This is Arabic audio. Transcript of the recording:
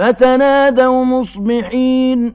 فَتَنَادَوْا مُصْبِحِينَ